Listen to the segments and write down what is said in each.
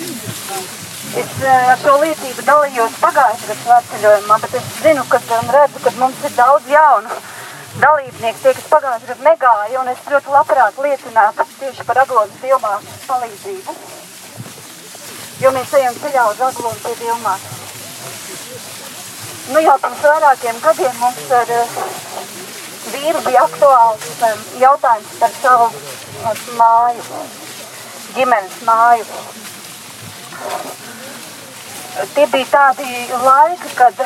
Es ar šo liecību dalījos pagājušajā gadā svētceļojumā, bet es zinu, ka redzu, ka mums ir daudz jaunu dalībnieku, tie, kas pagājušajā gadā negāja, un es ļoti labprāt liecinātu tieši par Aglonas dievmātes palīdzību. Jo mēs ejam ceļā uz Aglonu pie dievmātes. Nu jau pirms vairākiem gadiem mums ar uh, vīru bija aktuāls um, jautājums par savu uh, māju, ģimenes māju tie bija tādi laiki, kad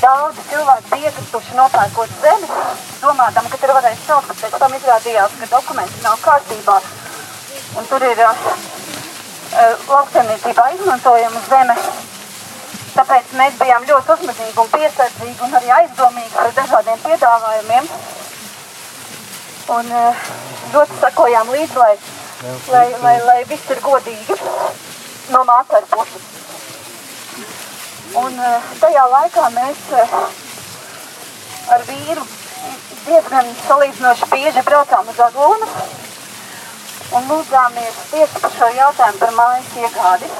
daudzi cilvēki bija iekrituši nopērkot zemi, domādam, ka tur varēs saukt, bet pēc tam izrādījās, ka dokumenti nav kārtībā. Un tur ir uh, lauksaimniecībā izmantojama zeme. Tāpēc mēs bijām ļoti uzmanīgi un piesardzīgi un arī aizdomīgi par dažādiem piedāvājumiem. Un uh, ļoti sakojām līdzi, lai, lai, lai, lai viss ir godīgi no māsas puses. Un eh, tajā laikā mēs eh, ar vīru diezgan salīdzinoši bieži braucām uz Aglonu un lūdzāmies tieši par šo jautājumu par mājas iegādi.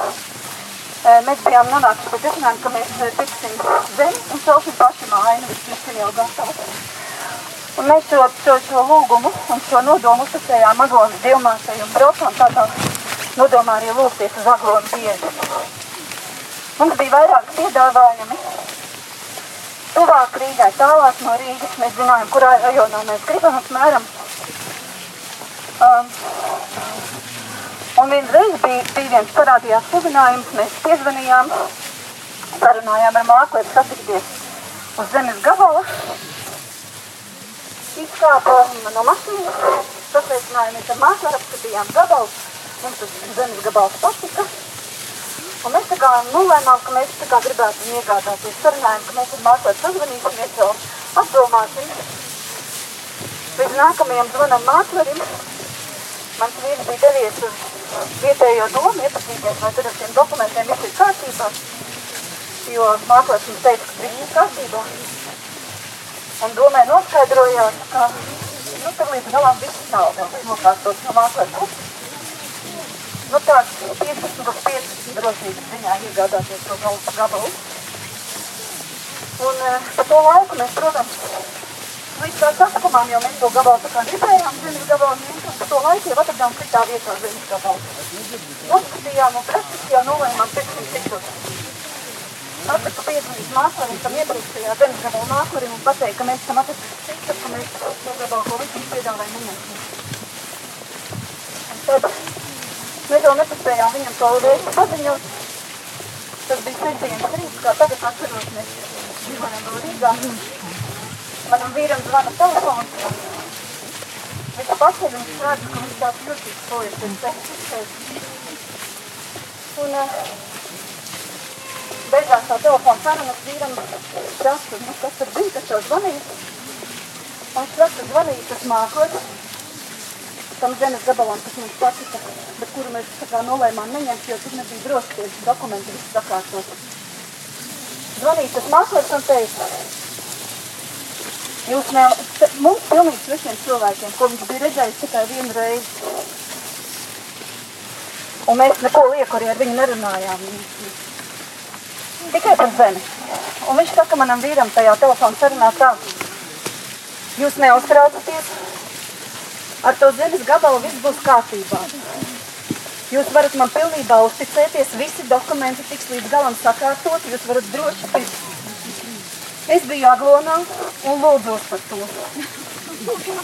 Eh, mēs bijām nonākuši pie secinājuma, ka mēs pirksim zemi un celsim paši māju, nevis pirksim jau gatavu. Un mēs šo, šo, šo lūgumu un šo nodomu uzticējām Aglonas dievmāsai un braucām tādā nodomā arī lūgties uz aglonu bieži. Mums bija vairāk piedāvājumi. Tuvāk Rīgai, tālāk no Rīgas mēs zinājām, kurā rajonā mēs gribam apmēram. Um, un vienreiz bija, bija viens parādījās sludinājums, mēs piezvanījām, sarunājām ar māklēm satikties uz zemes gabala. Izkāpa no mašīnas, sasveicinājāmies ar māklu, apskatījām gabalu mums tas zemes gabals patika. Un mēs tā kā nolēmām, ka mēs tā kā gribētu iegādāties. Sarunājām, ka mēs ar māklēt sazvanīsimies jau apdomāsim. Līdz nākamajam zvanam māklerim. Mans vīrs bija devies uz vietējo domu, iepazīties, vai tur ar šiem dokumentiem viss ir kārtībā. Jo māklēs mums teica, ka viss ir kārtībā. Un domē noskaidrojās, ka nu, tur līdz galam viss nav vēl nokārtots no puses nu, tāds 15 uz 15 drošības ziņā iegādāties to galvu gabalu. Un uh, pa to laiku mēs, protams, līdz tā saskumām, jo mēs to gabalu tā kā gribējām, zemes gabalu un pa to laiku jau atradām citā vietā zemes gabalu. Uzskatījām un praktiski jau nolēmām 500 tiktos. Atliku piezvanīt māklerim, tam iepriekšējā zemes gabalu māklerim un pateikt, ka mēs tam atrastu tiktos, ka mēs to gabalu, ko viņš mums piedāvāja, neņemsim. Tad Mēs vēl nepaspējām viņam to reizi paziņot. Tas bija sestdienas rīts, kā tagad atceros, mēs dzīvojam vēl Rīgā. Manam vīram zvana telefons. Viņš paceļ un redz, ka viņš tāds jūtīgs sojas pēc pēc. Un uh, beigās tā telefona sarunas vīram prasa, nu kas tur bija, kas tev zvanīja. Un viņš prasa, zvanīja tas māklis tam zemes gabalam, kas mums patika, bet kuru mēs tā kā nolēmām neņemt, jo tur nebija droši tie dokumenti visi sakārtot. Zvanīja tas mākslinieks un teica, jūs ne, mums pilnīgi svešiem cilvēkiem, ko viņš bija redzējis tikai vienu reizi. Un mēs neko lieku arī ar viņu nerunājām. Tikai par zemi. Un viņš saka manam vīram tajā telefonu sarunā tā, jūs neuztraucaties, ar to zemes gabalu viss būs kārtībā. Jūs varat man pilnībā uzticēties, visi dokumenti tiks līdz galam sakārtot, jūs varat droši pirkt. Es biju aglonā un lūdzos par to.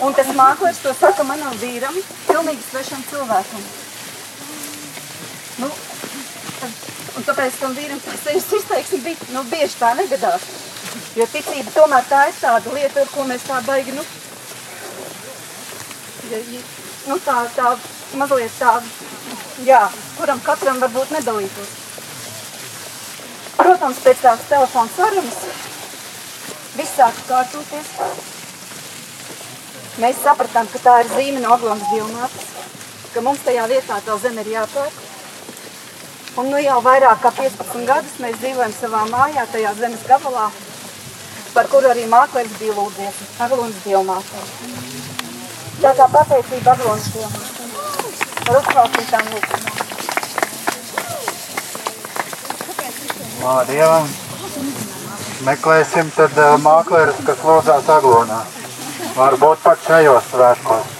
Un tas mākslinieks to saka manam vīram, pilnīgi svešam cilvēkam. Nu, tāpēc tam vīram sejas izteiksmi bija, nu, bieži tā negadās. Jo ticība tomēr tā ir tāda lieta, ar ko mēs tā baigi, nu, nu, tā, tā mazliet tā, jā, kuram katram varbūt nedalītos. Protams, pēc tās telefona sarunas viss sāka kārtoties. Mēs sapratām, ka tā ir zīme no Aglonas divnātas, ka mums tajā vietā tā zeme ir jāpērk. Un nu jau vairāk kā 15 gadus mēs dzīvojam savā mājā, tajā zemes gabalā, par kuru arī mākslinieks bija lūdzies, Aglons Dievmātē. Tā kā pateicība Aglons Dievmātē par uzklausītām lūdzinām. Dievam. Meklēsim tad eh, māklerus, kas lūdzās Aglonā. Varbūt pat šajos svētkos.